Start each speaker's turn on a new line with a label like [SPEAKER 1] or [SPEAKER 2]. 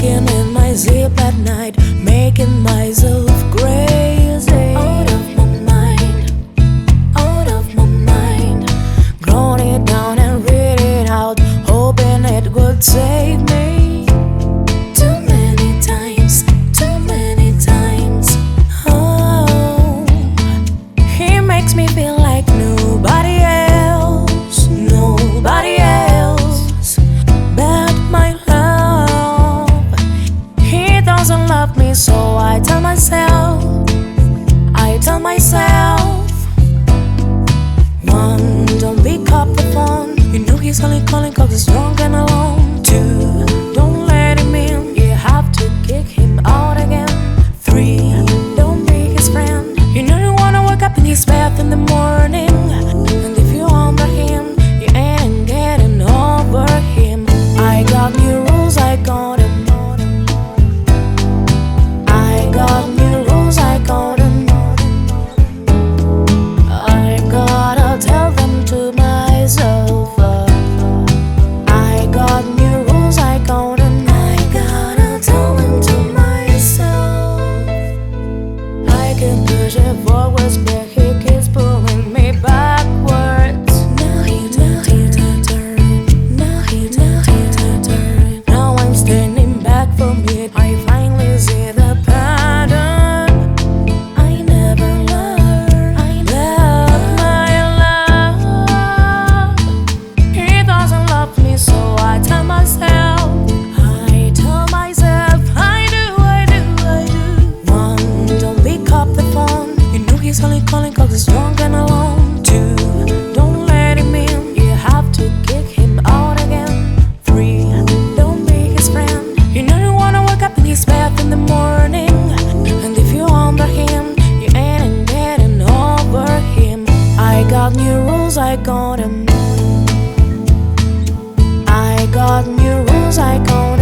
[SPEAKER 1] Walking in my zip at night, making myself crazy. Out of my mind, out of my mind. Grown it down and read it out, hoping it would save. in his bath in the morning. And if you under him, you ain't getting over him. I got new rules, I got him. I got new rules, I got him.